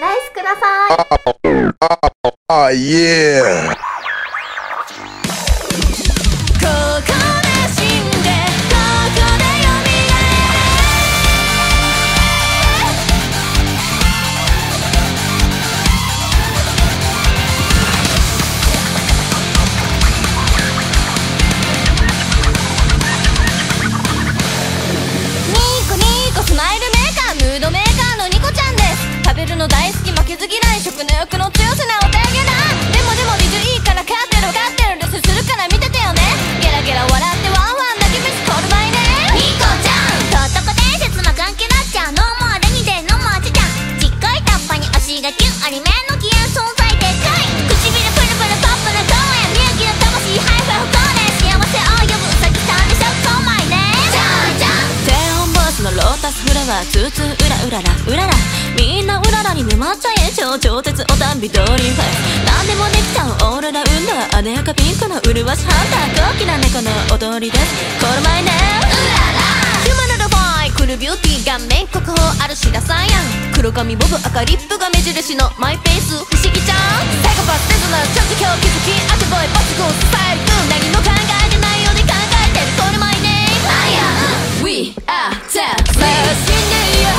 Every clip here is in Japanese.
ナイスください。あ、わしハンター高貴な猫の踊りです。コールマイネームヒューマナルファイクルビューティー顔面国宝あるしラサイアン黒髪ボブ赤リップが目印のマイペース不思議ちゃん。サイコパスデズナー今日気づきアテボイ抜群スタイル君何も考えてないように考えてる。コールマイネーム We are the best in the year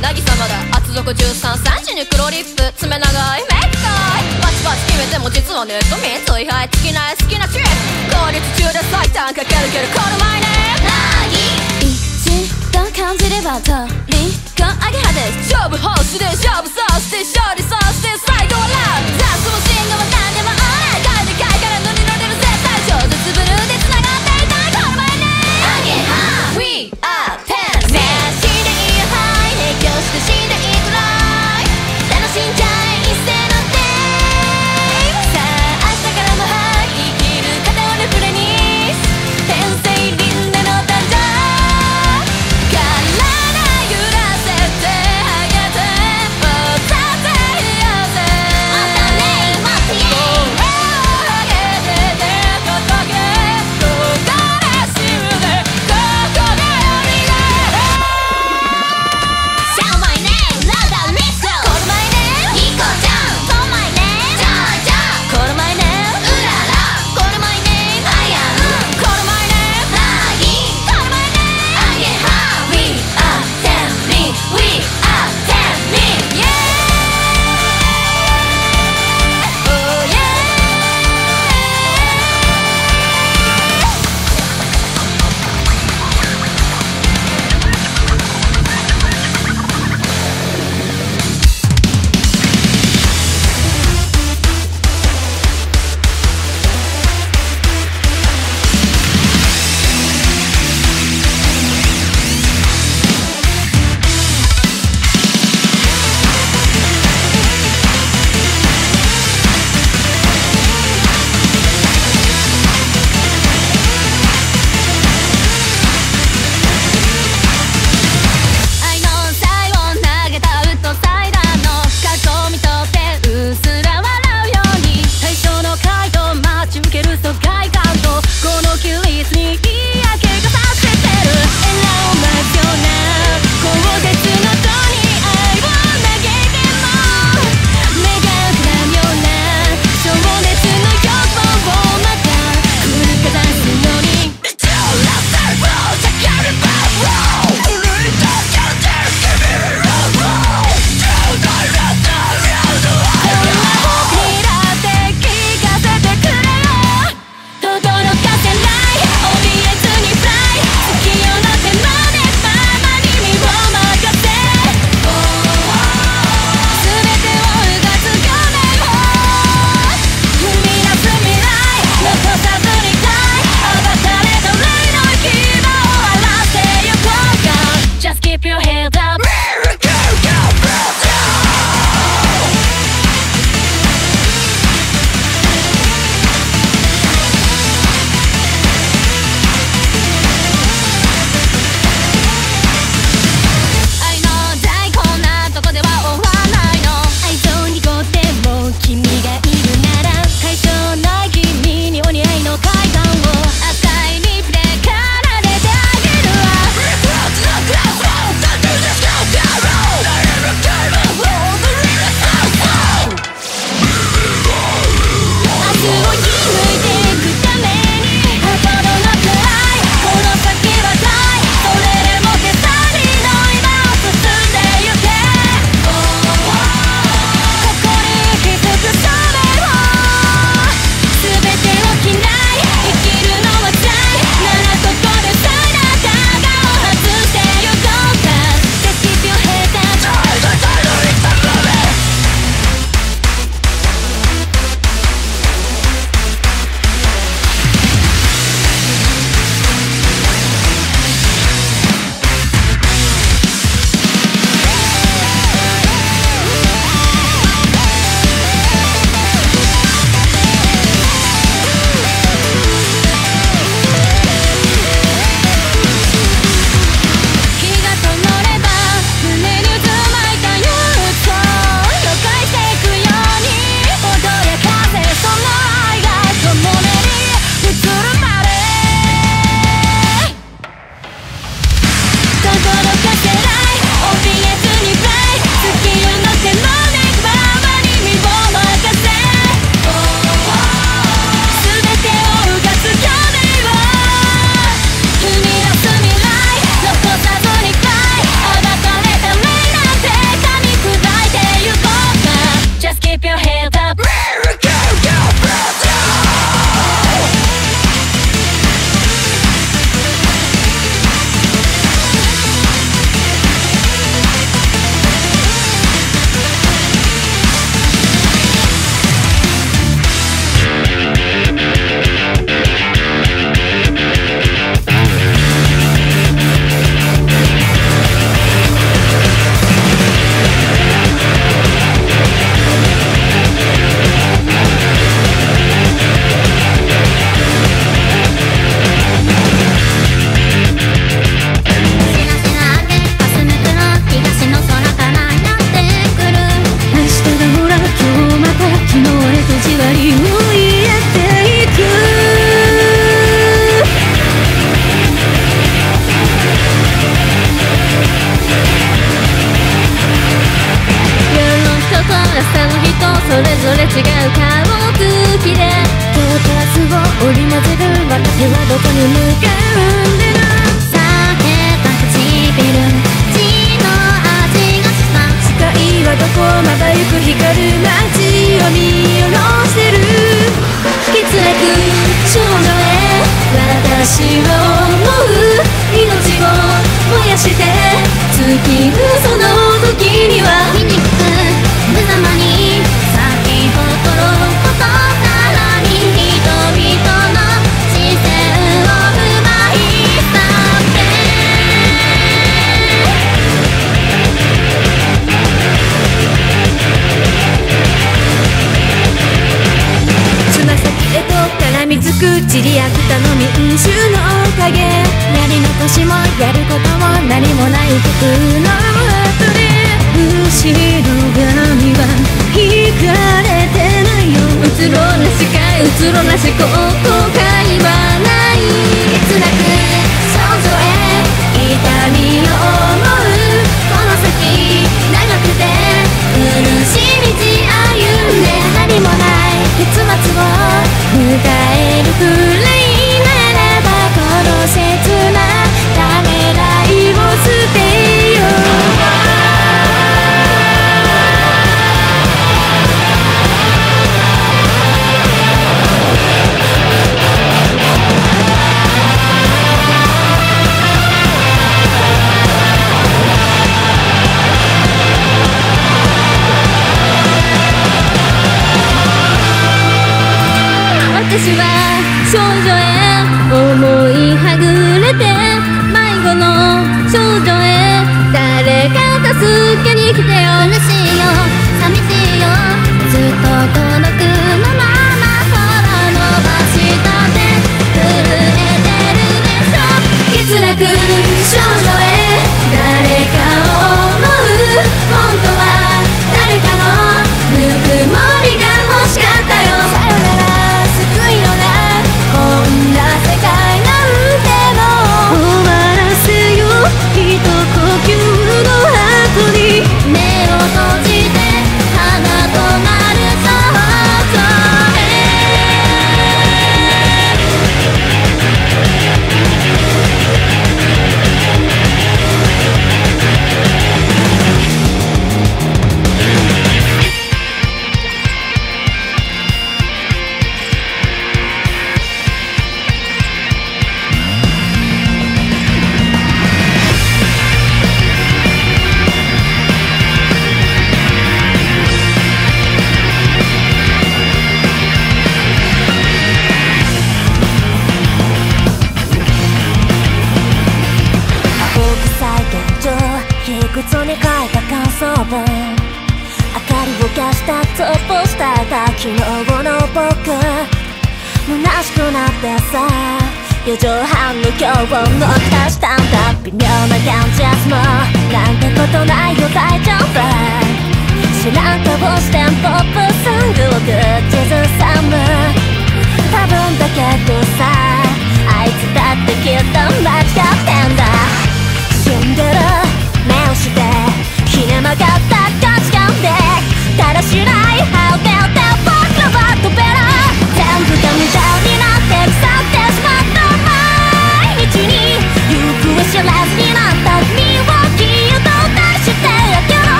なぎさまだ。厚底13センチに黒リップ。爪長い。メイクかいバチバチ決めても実はネット民追敗尽きない好きなチップ効率中で最短かけるけどこの前ね。なぎ一度感じればトリコアゲハです勝負ホースで勝負さして勝利さして。最後はラブ。雑務信号は何でも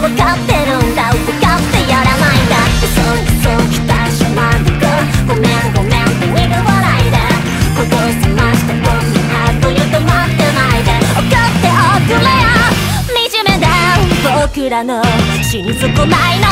分かってるんだ分かってやらないんだ。まんでごめんごめんって笑いで。ここまして僕にあっというと待ってないで。怒っておくれよじめだ。僕らの死に損ないの。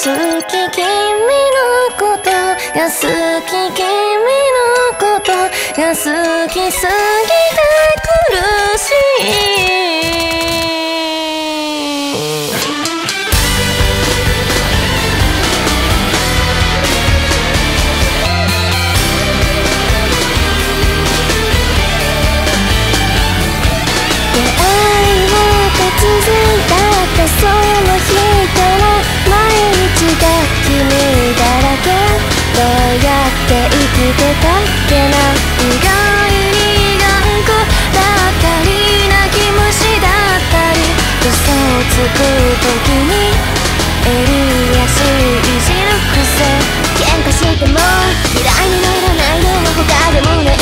好き君のことが好き君のことが好きすぎうやって生きてたっけな意外に頑固だったり泣き虫だったり嘘をつく時に襟足いじる癖喧嘩しても嫌いにならないのは他でもない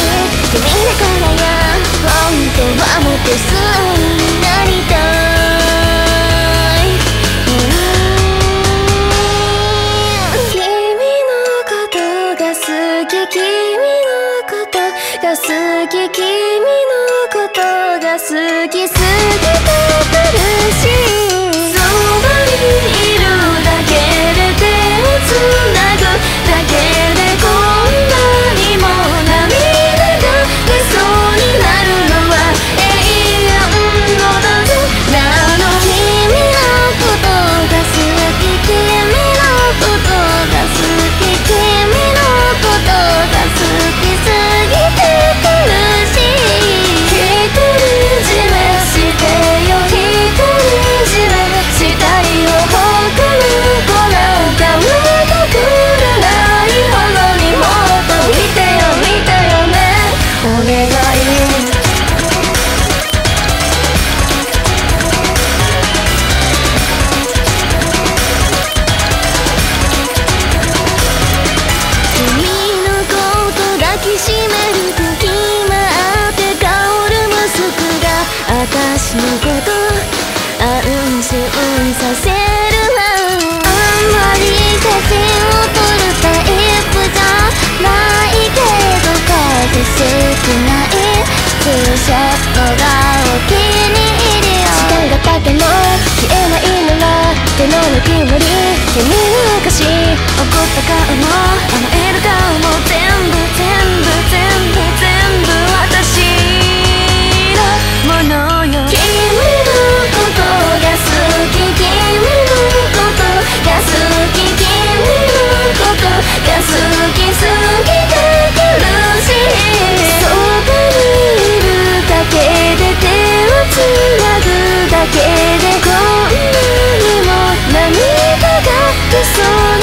君だからや本当はもっと素直になりたいシェットがお気に入りよ。時間が経ても消えないなら手のぬくもり。君の昔送った顔も甘えけでこんなにも涙が出そう